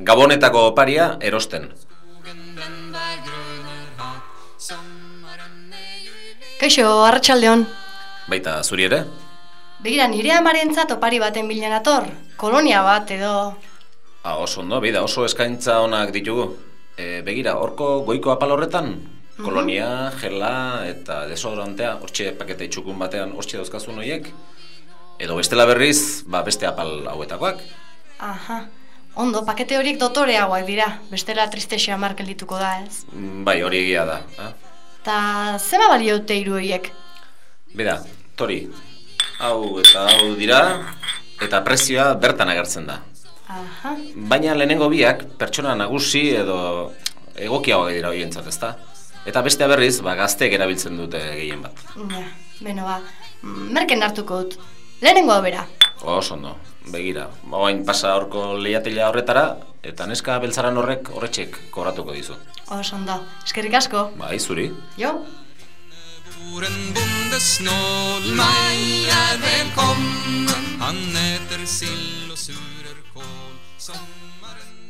Gabonetako oparia erosten. Kaixo, arratsaldeon. Baita zuri ere? Begira, nire amarentzat opari baten bilen ator. Kolonia bat edo... Ah, oso ondo, bida, oso eskaintza onak ditugu. E, begira, horko goiko apal horretan, kolonia, gela eta desodorantea, hortxe pakete txukun batean hortxe dauzkazun horiek. Edo bestela berriz, ba, beste apal hauetakoak. Aha. Ondo, pakete horiek dotoreagoak dira. Bestela tristexea markel dituko da, ez? Mm, Bai, hori egia da. Eh? Ta zema baliote hiru horiek? Bida, tori, hau eta hau dira, eta prezioa bertan agertzen da. Aha. Baina lehenengo biak pertsona nagusi edo egokiagoak dira horientzat, ezta? Eta bestea berriz, ba, gazteek erabiltzen dute gehien bat. Ja, beno ba. Merken hartuko dut. Lehenengo bera. Oso ondo, begira. Ba, Oain pasa horko lehiatila horretara, eta neska beltzaran horrek horretxek kobratuko dizu. Oso ondo. Eskerrik asko. Bai, zuri. Jo? Bor en bonde snål Maj är välkommen Han äter sill och surerkål Sommaren är